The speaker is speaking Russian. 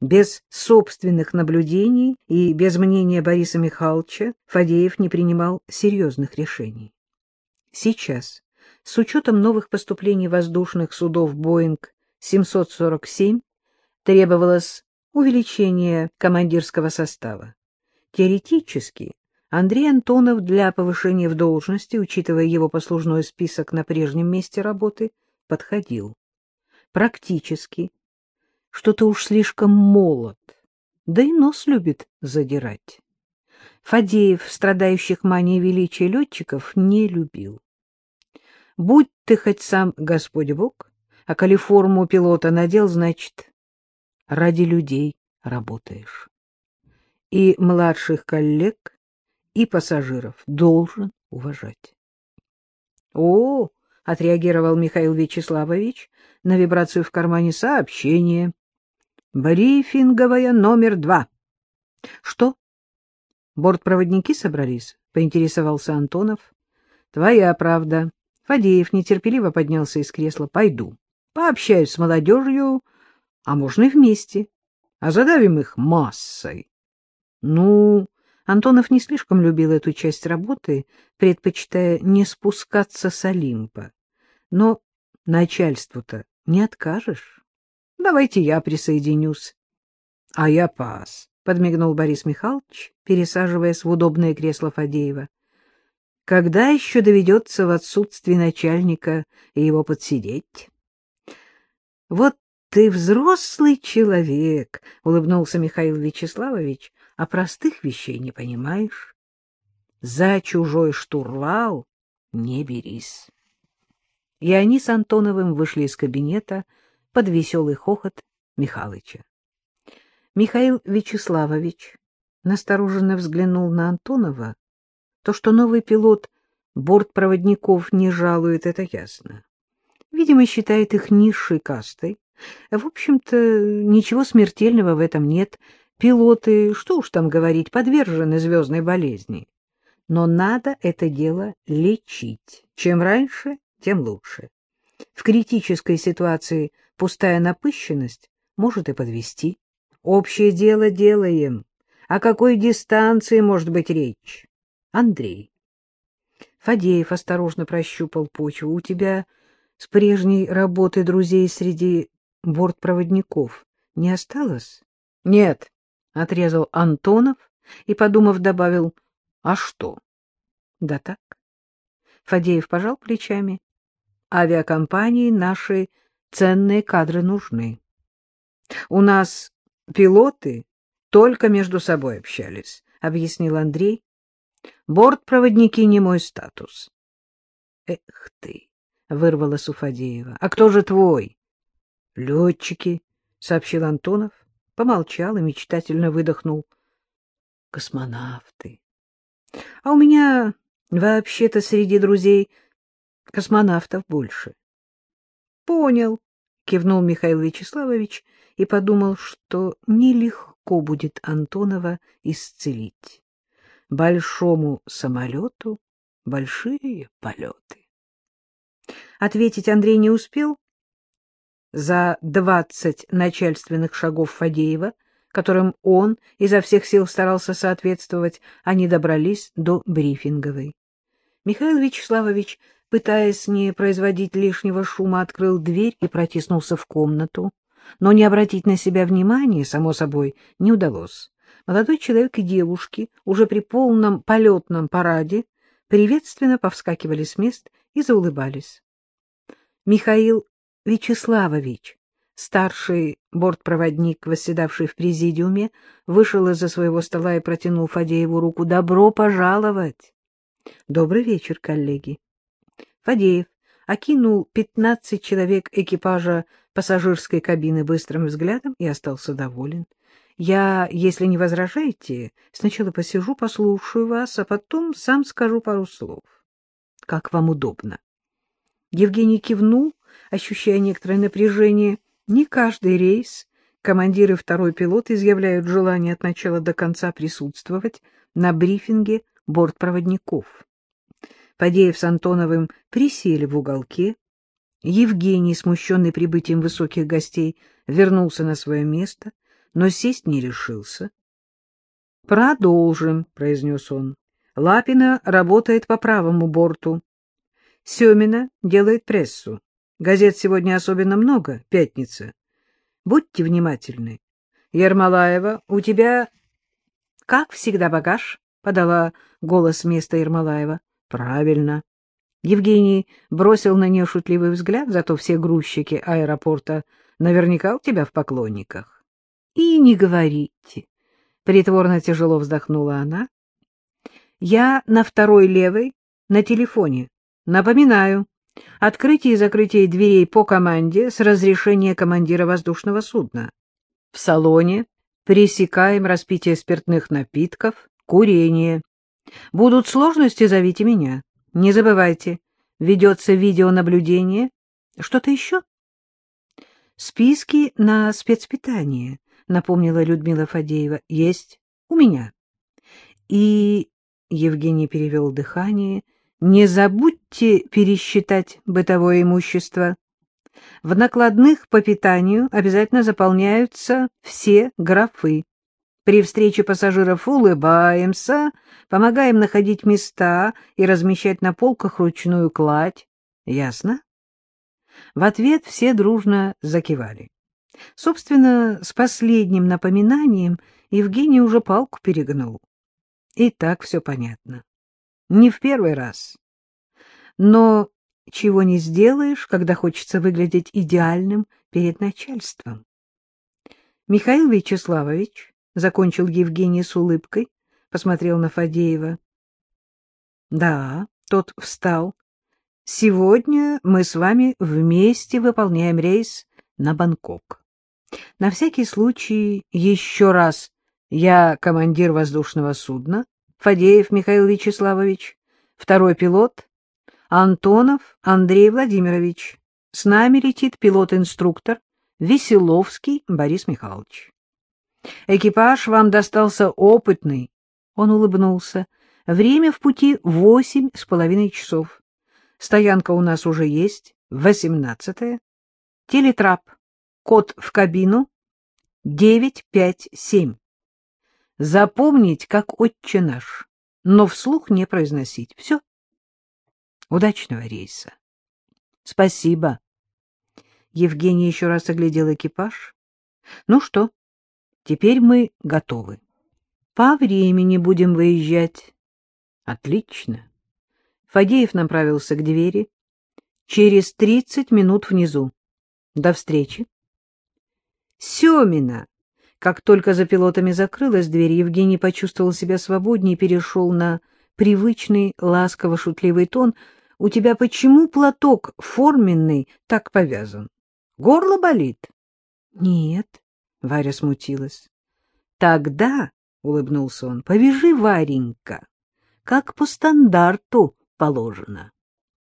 Без собственных наблюдений и без мнения Бориса Михайловича Фадеев не принимал серьезных решений. Сейчас, с учетом новых поступлений воздушных судов «Боинг-747», требовалось увеличение командирского состава. Теоретически Андрей Антонов для повышения в должности, учитывая его послужной список на прежнем месте работы, подходил. Практически что-то уж слишком молод, да и нос любит задирать. Фадеев, страдающих манией величия летчиков, не любил. Будь ты хоть сам Господь Бог, а коли форму пилота надел, значит, ради людей работаешь. И младших коллег, и пассажиров должен уважать. — О, — отреагировал Михаил Вячеславович на вибрацию в кармане сообщения. — Брифинговая номер два. — Что? Бортпроводники собрались? — поинтересовался Антонов. — Твоя правда. Фадеев нетерпеливо поднялся из кресла. — Пойду. Пообщаюсь с молодежью, а можно и вместе. А задавим их массой. — Ну... Антонов не слишком любил эту часть работы, предпочитая не спускаться с Олимпа. Но начальству-то не откажешь. Давайте я присоединюсь. — А я пас, — подмигнул Борис Михайлович, пересаживаясь в удобное кресло Фадеева. — Когда еще доведется в отсутствии начальника его подсидеть? — Вот ты взрослый человек, — улыбнулся Михаил Вячеславович, а простых вещей не понимаешь. За чужой штурвал не берись. И они с Антоновым вышли из кабинета под веселый хохот Михалыча. Михаил Вячеславович настороженно взглянул на Антонова. То, что новый пилот бортпроводников не жалует, это ясно. Видимо, считает их низшей кастой. В общем-то, ничего смертельного в этом нет — Пилоты, что уж там говорить, подвержены звездной болезни. Но надо это дело лечить. Чем раньше, тем лучше. В критической ситуации пустая напыщенность может и подвести. Общее дело делаем. О какой дистанции может быть речь? Андрей. Фадеев осторожно прощупал почву. У тебя с прежней работы друзей среди бортпроводников не осталось? Нет. — отрезал Антонов и, подумав, добавил, — а что? — Да так. Фадеев пожал плечами. — Авиакомпании наши ценные кадры нужны. У нас пилоты только между собой общались, — объяснил Андрей. Бортпроводники не мой статус. — Эх ты! — вырвалась у Фадеева. — А кто же твой? — Летчики, — сообщил Антонов помолчал и мечтательно выдохнул. Космонавты. А у меня вообще-то среди друзей космонавтов больше. Понял, кивнул Михаил Вячеславович и подумал, что нелегко будет Антонова исцелить. Большому самолету большие полеты. Ответить Андрей не успел, за двадцать начальственных шагов Фадеева, которым он изо всех сил старался соответствовать, они добрались до брифинговой. Михаил Вячеславович, пытаясь не производить лишнего шума, открыл дверь и протиснулся в комнату, но не обратить на себя внимания, само собой, не удалось. Молодой человек и девушки уже при полном полетном параде приветственно повскакивали с мест и заулыбались. Михаил Вячеславович, старший бортпроводник, восседавший в президиуме, вышел из-за своего стола и протянул Фадееву руку. «Добро пожаловать!» «Добрый вечер, коллеги!» Фадеев окинул пятнадцать человек экипажа пассажирской кабины быстрым взглядом и остался доволен. «Я, если не возражаете, сначала посижу, послушаю вас, а потом сам скажу пару слов. Как вам удобно?» Евгений кивнул ощущая некоторое напряжение. Не каждый рейс командир и второй пилот изъявляют желание от начала до конца присутствовать на брифинге бортпроводников. Падеев с Антоновым присели в уголке. Евгений, смущенный прибытием высоких гостей, вернулся на свое место. но сесть не решился. — Продолжим, — произнес он. Лапина работает по правому борту. Семина делает прессу. Газет сегодня особенно много, пятница. Будьте внимательны. Ермолаева, у тебя, как всегда, багаж? — подала голос вместо Ермолаева. — Правильно. Евгений бросил на нее шутливый взгляд, зато все грузчики аэропорта наверняка у тебя в поклонниках. — И не говорите. Притворно тяжело вздохнула она. — Я на второй левой, на телефоне. Напоминаю, открытие и закрытие дверей по команде с разрешения командира воздушного судна. В салоне пресекаем распитие спиртных напитков, курение. Будут сложности, зовите меня. Не забывайте, ведется видеонаблюдение. Что-то еще? Списки на спецпитание, напомнила Людмила Фадеева. Есть у меня. И Евгений перевел дыхание. Не забудьте пересчитать бытовое имущество. В накладных по питанию обязательно заполняются все графы. При встрече пассажиров улыбаемся, помогаем находить места и размещать на полках ручную кладь. Ясно? В ответ все дружно закивали. Собственно, с последним напоминанием Евгений уже палку перегнул. И так все понятно. Не в первый раз. Но чего не сделаешь, когда хочется выглядеть идеальным перед начальством. Михаил Вячеславович — закончил Евгений с улыбкой, посмотрел на Фадеева. — Да, тот встал. — Сегодня мы с вами вместе выполняем рейс на Бангкок. На всякий случай еще раз я командир воздушного судна, Фадеев Михаил Вячеславович, второй пилот, Антонов Андрей Владимирович. С нами летит пилот-инструктор Веселовский Борис Михайлович. Экипаж вам достался опытный. Он улыбнулся. Время в пути восемь с половиной часов. Стоянка у нас уже есть, восемнадцатая. Телетрап. Код в кабину. Девять, пять, семь. Запомнить, как отче наш, но вслух не произносить. Все. Удачного рейса. Спасибо. Евгений еще раз оглядел экипаж. Ну что, Теперь мы готовы. По времени будем выезжать. Отлично. Фадеев направился к двери. Через тридцать минут внизу. До встречи. Семина. Как только за пилотами закрылась дверь, Евгений почувствовал себя свободнее и перешел на привычный ласково-шутливый тон. — У тебя почему платок форменный так повязан? Горло болит? — Нет. Варя смутилась. — Тогда, — улыбнулся он, — повяжи, Варенька, как по стандарту положено.